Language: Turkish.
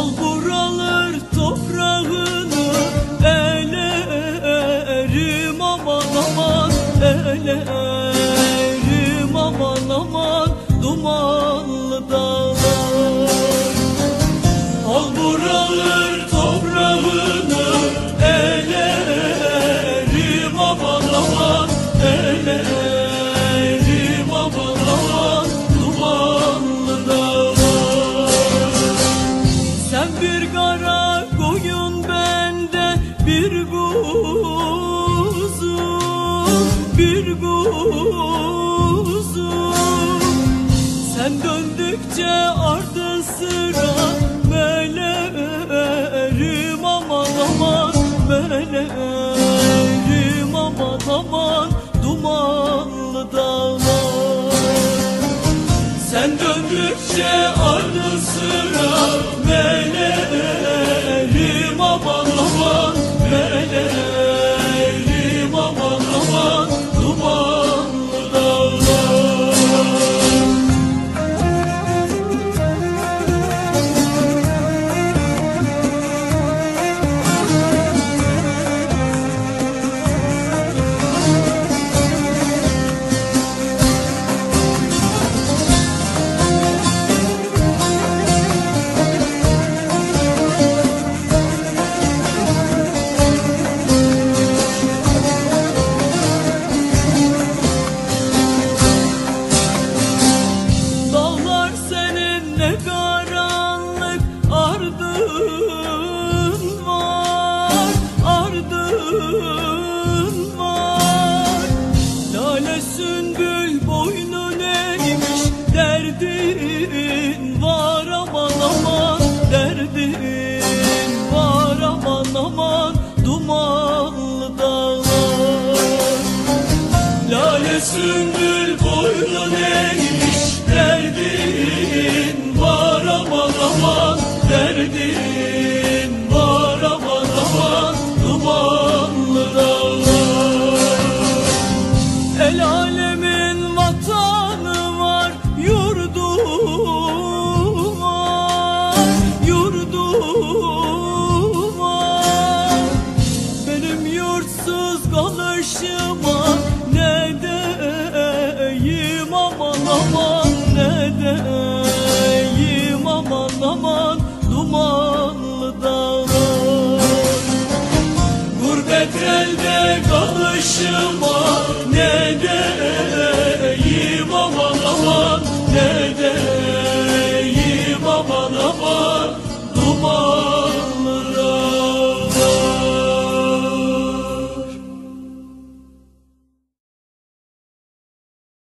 Al buralar toprağını Elerim aman aman Elerim aman aman Dumanlı dağlar. Al buralar Sen bir kara koyun bende bir buzum Bir buzum. Sen döndükçe ardın sıra Melerim aman aman Melerim aman aman Dumanlı dağlar. Sen döndükçe ardın sıra ardın var. Lale sümbül boynun eğmiş derdin var aman aman derdin var aman aman dumanlı dağlar. Lale sümbül boynun kalışıma